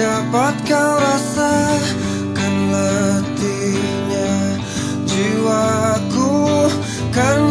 Dapat kau rasakan letihnya jiwaku? Karena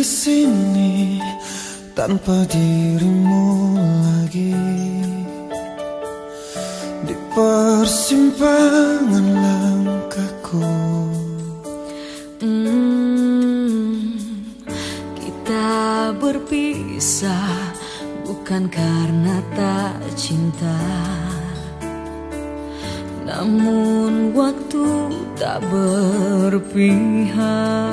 di sini tanpa dirimu lagi di persimpangan langkahku. Hmm, kita berpisah bukan karena tak cinta. Namun waktu tak berpihak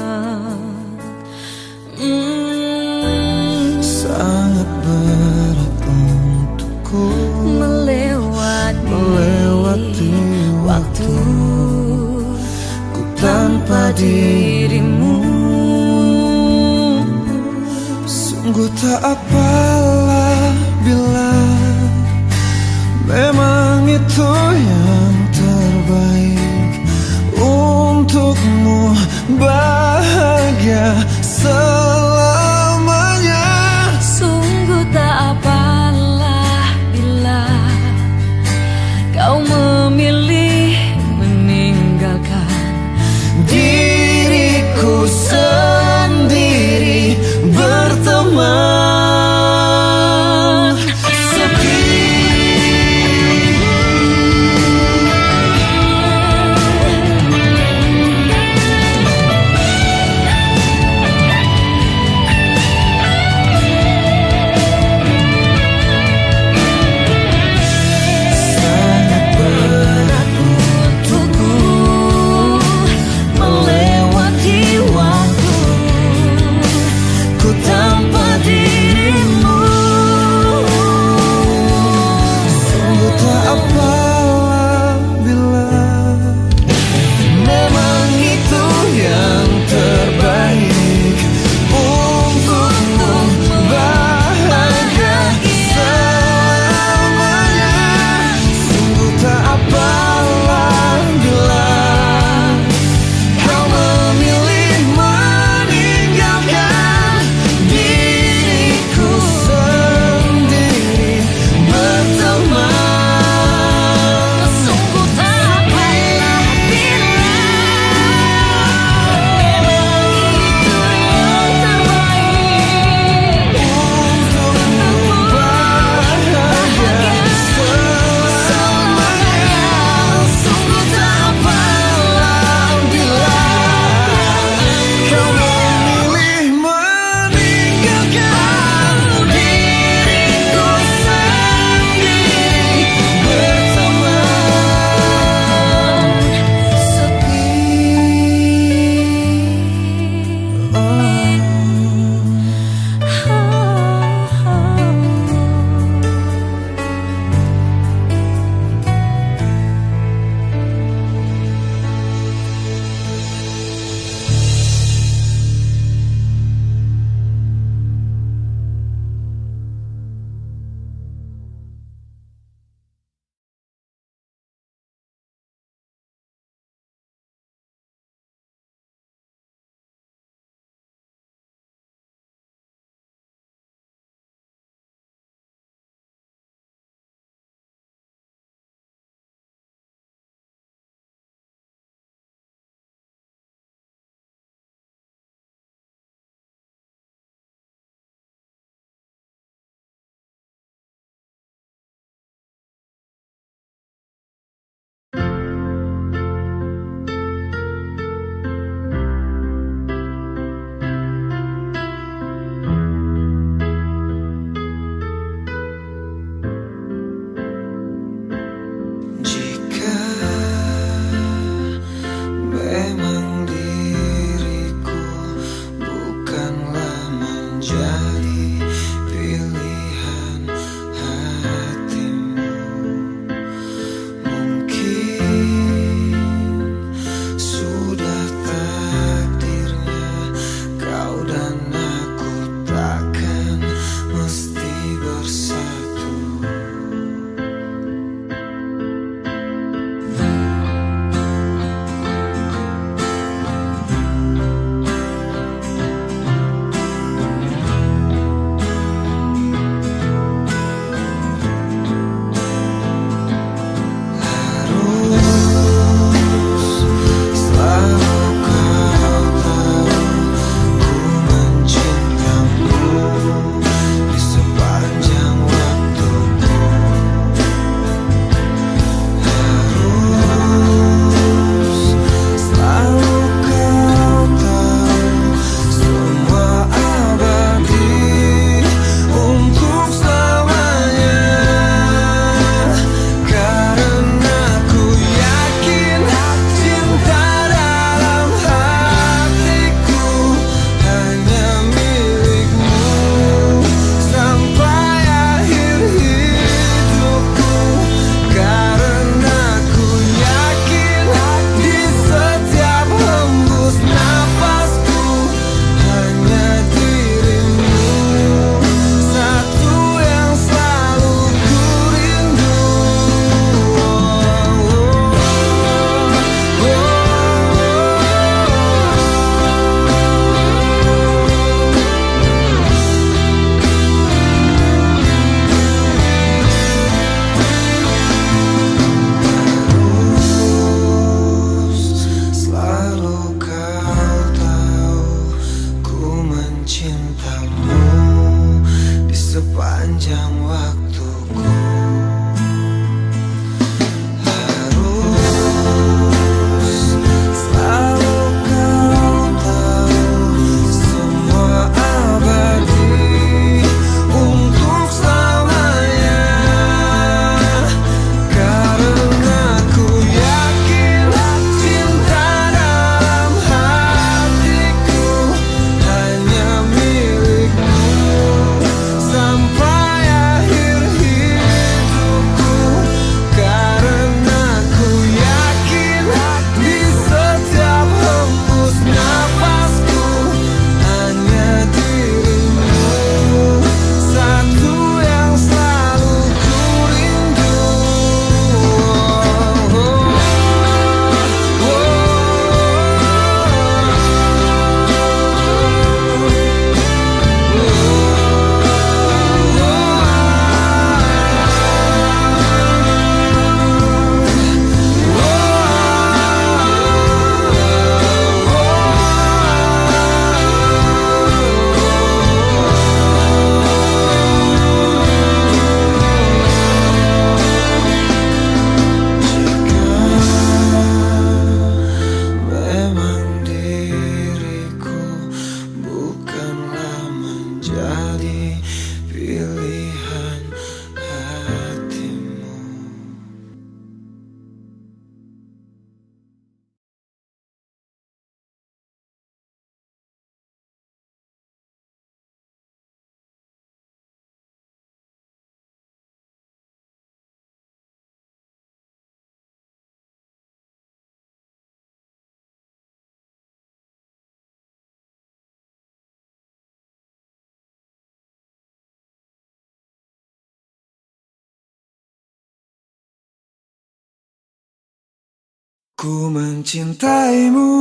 Ku mencintaimu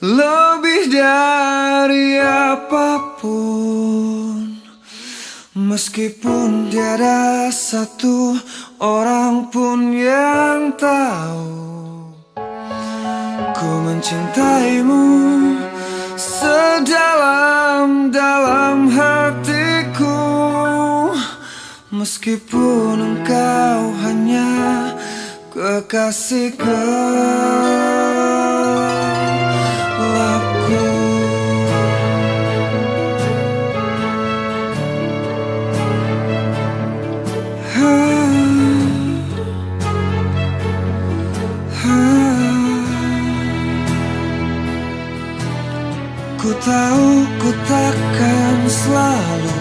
lebih dari apa pun. Meskipun tiada satu orang pun yang tahu Ku mencintaimu sedalam-dalam hatiku. Meskipun engkau hanya kekasih gelapku ha, ha. Ku tahu ku takkan selalu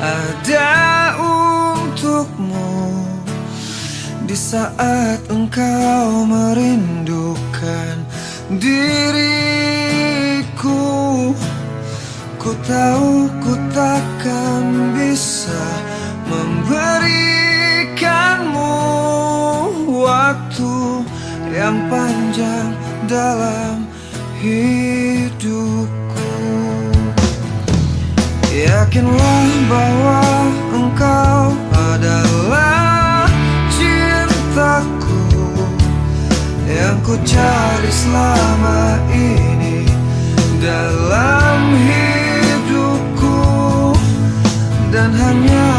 ada di saat engkau merindukan diriku Ku tahu ku takkan bisa memberikanmu waktu yang panjang dalam hidupku. Yakinlah bahwa ku cari selama ini Dalam hidupku. Dan hanya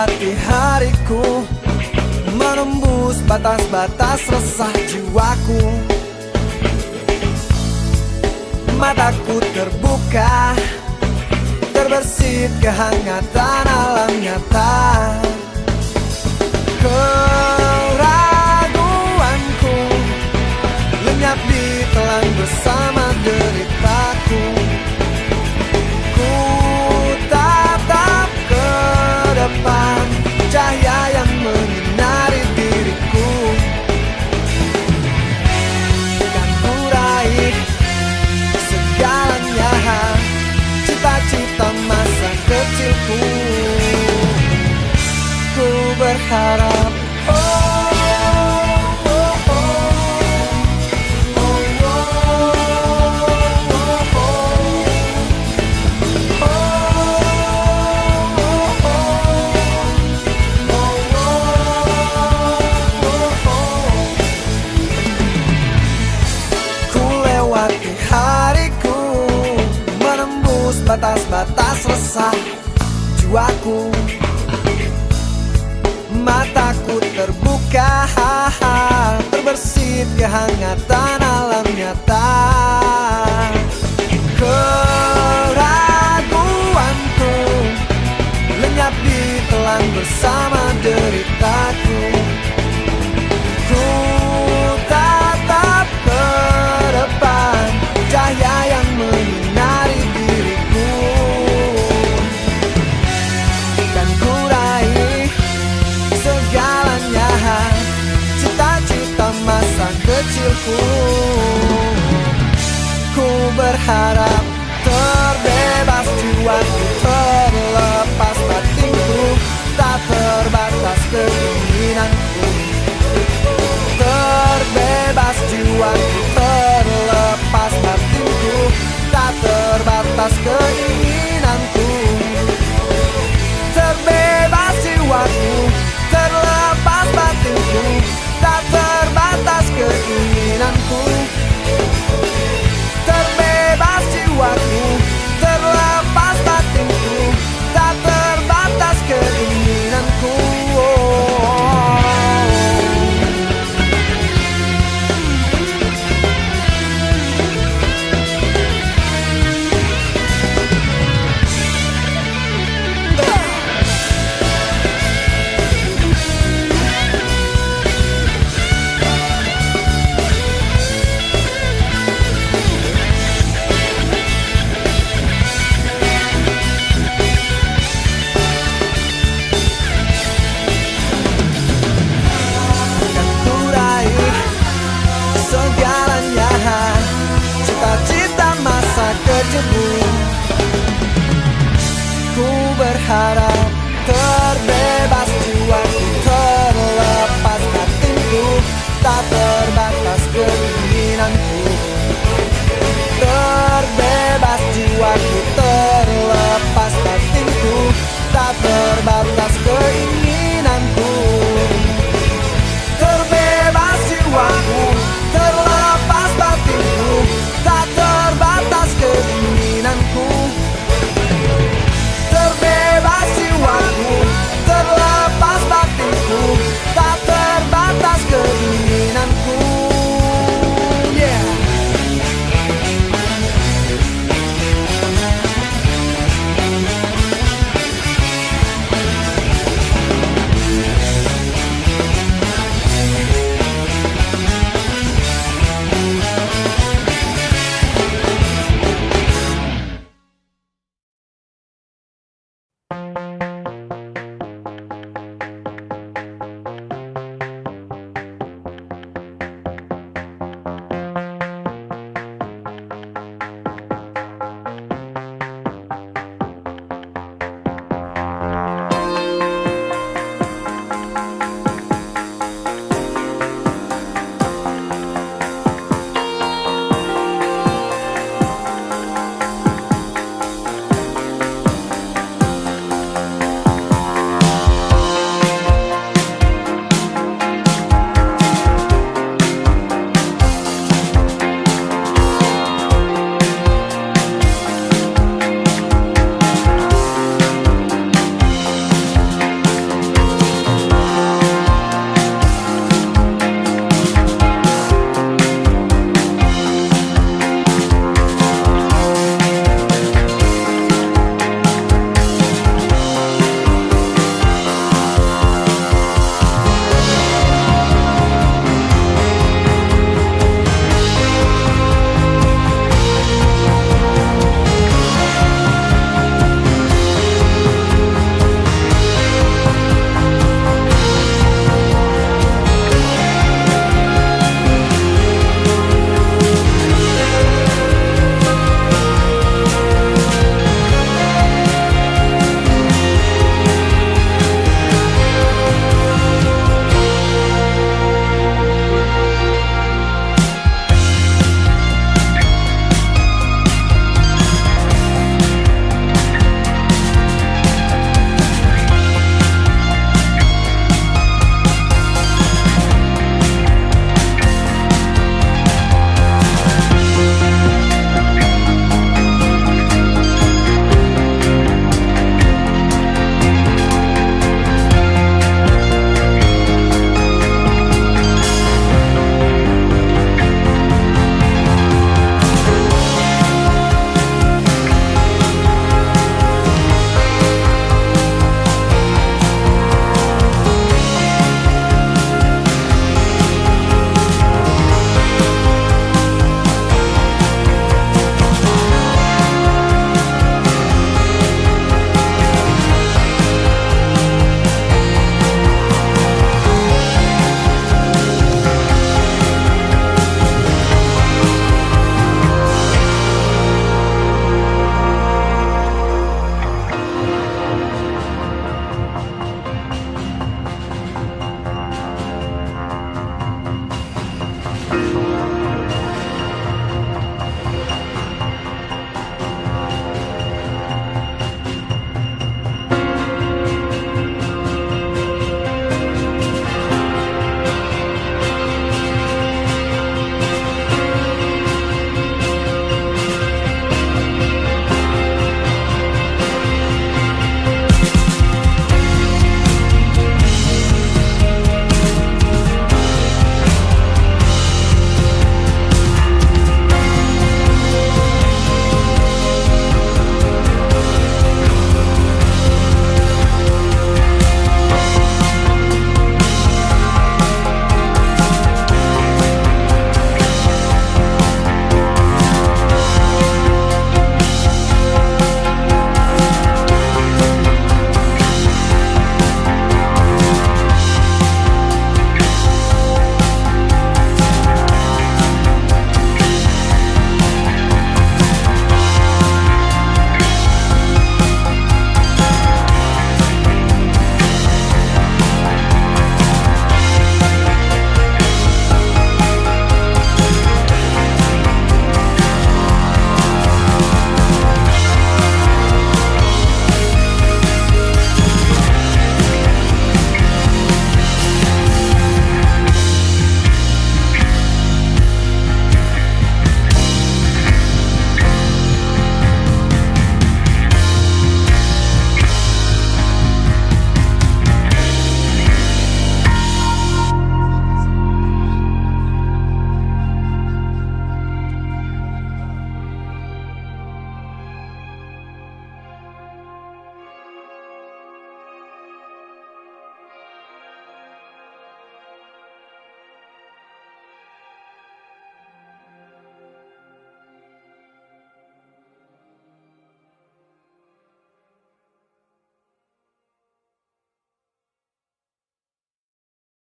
melewati hariku Menembus batas-batas resah jiwaku. Mataku terbuka Terbersih kehangatan alam nyata. Kau ku lewati hariku menembus batas-batas resah jiwaku. hang up